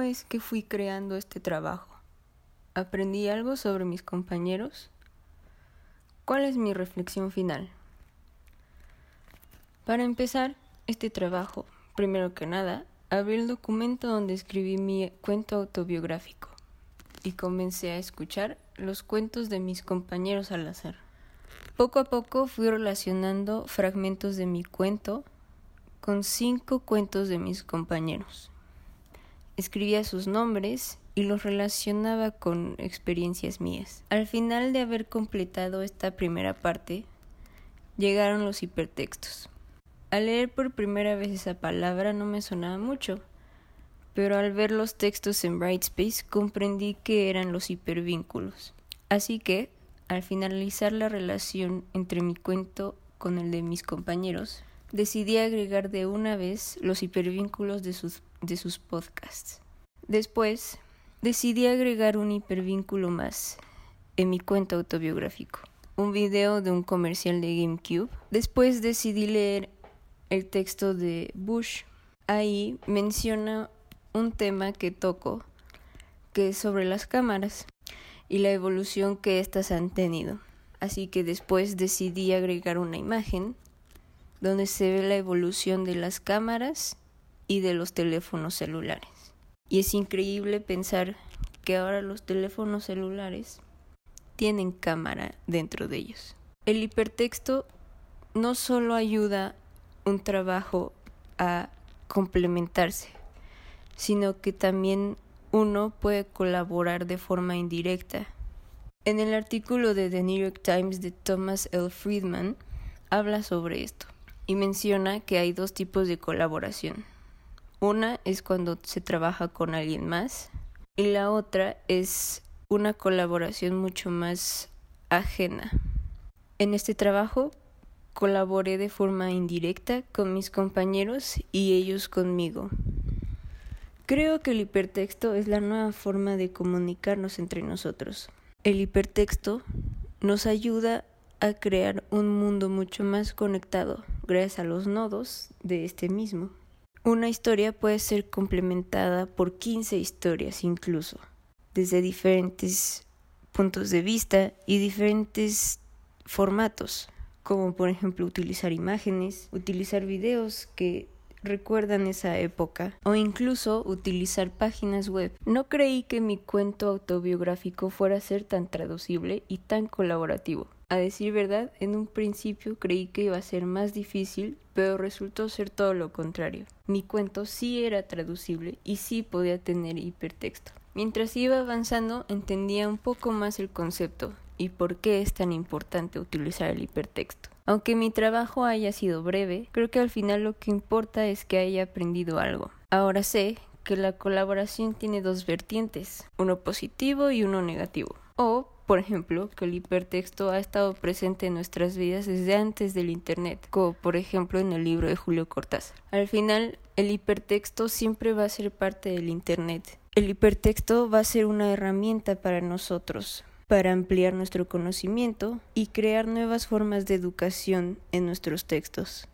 es que fui creando este trabajo? ¿Aprendí algo sobre mis compañeros? ¿Cuál es mi reflexión final? Para empezar este trabajo, primero que nada, abrí el documento donde escribí mi cuento autobiográfico y comencé a escuchar los cuentos de mis compañeros al azar. Poco a poco fui relacionando fragmentos de mi cuento con cinco cuentos de mis compañeros. Escribía sus nombres y los relacionaba con experiencias mías. Al final de haber completado esta primera parte, llegaron los hipertextos. Al leer por primera vez esa palabra no me sonaba mucho, pero al ver los textos en Brightspace comprendí que eran los hipervínculos. Así que, al finalizar la relación entre mi cuento con el de mis compañeros, decidí agregar de una vez los hipervínculos de sus, de sus podcasts. Después, decidí agregar un hipervínculo más en mi cuento autobiográfico, un video de un comercial de GameCube. Después decidí leer el texto de Bush. Ahí menciona un tema que toco, que es sobre las cámaras y la evolución que éstas han tenido. Así que después decidí agregar una imagen donde se ve la evolución de las cámaras y de los teléfonos celulares. Y es increíble pensar que ahora los teléfonos celulares tienen cámara dentro de ellos. El hipertexto no solo ayuda un trabajo a complementarse, sino que también uno puede colaborar de forma indirecta. En el artículo de The New York Times de Thomas L. Friedman habla sobre esto y menciona que hay dos tipos de colaboración. Una es cuando se trabaja con alguien más y la otra es una colaboración mucho más ajena. En este trabajo colaboré de forma indirecta con mis compañeros y ellos conmigo. Creo que el hipertexto es la nueva forma de comunicarnos entre nosotros. El hipertexto nos ayuda a crear un mundo mucho más conectado gracias a los nodos de este mismo. Una historia puede ser complementada por 15 historias incluso, desde diferentes puntos de vista y diferentes formatos, como por ejemplo utilizar imágenes, utilizar videos que recuerdan esa época o incluso utilizar páginas web. No creí que mi cuento autobiográfico fuera a ser tan traducible y tan colaborativo. A decir verdad, en un principio creí que iba a ser más difícil, pero resultó ser todo lo contrario. Mi cuento sí era traducible y sí podía tener hipertexto. Mientras iba avanzando entendía un poco más el concepto y por qué es tan importante utilizar el hipertexto. Aunque mi trabajo haya sido breve, creo que al final lo que importa es que haya aprendido algo. Ahora sé que la colaboración tiene dos vertientes, uno positivo y uno negativo. Por ejemplo, que el hipertexto ha estado presente en nuestras vidas desde antes del Internet, como por ejemplo en el libro de Julio Cortázar. Al final, el hipertexto siempre va a ser parte del Internet. El hipertexto va a ser una herramienta para nosotros, para ampliar nuestro conocimiento y crear nuevas formas de educación en nuestros textos.